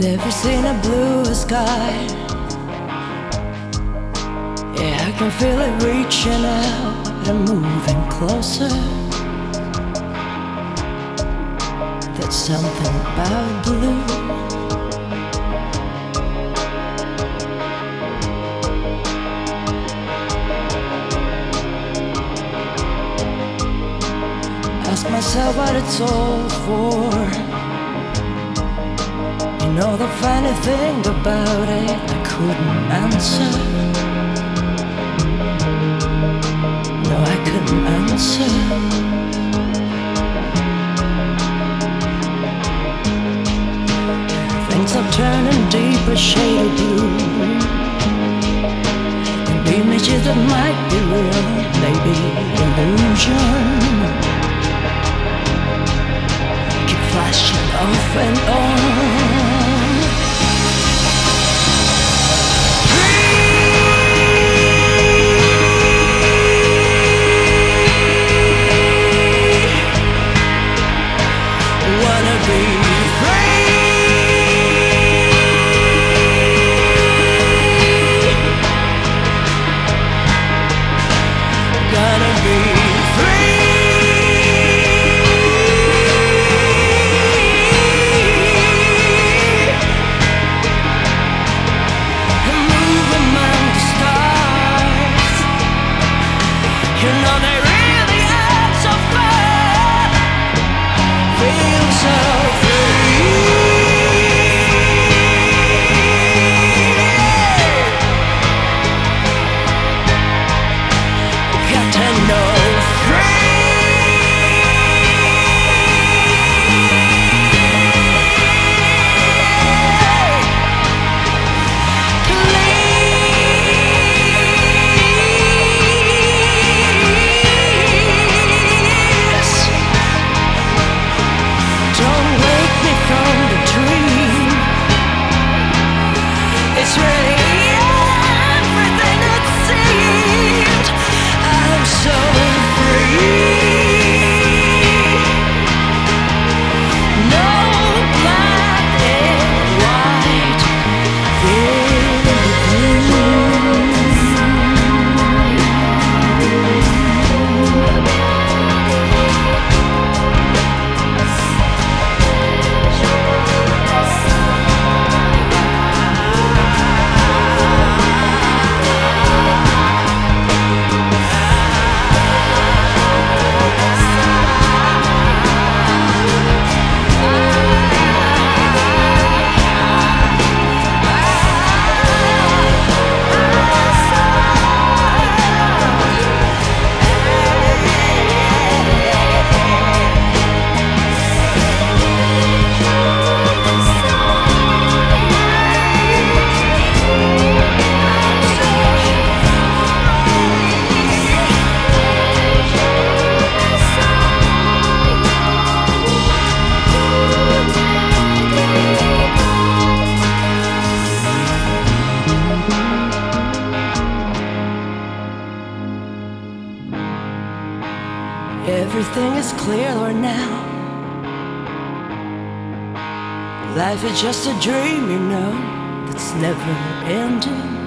Never seen a bluer sky. Yeah, I can feel it reaching out and moving closer. That's something about blue. Ask myself what it's all for. Know the funny thing about it, I couldn't answer. No, I couldn't answer. Things are turning deeper shade of blue. And images that might be real, maybe illusion. Keep flashing off and on. Everything is clear, clearer now. Life is just a dream, you know, that's never ending.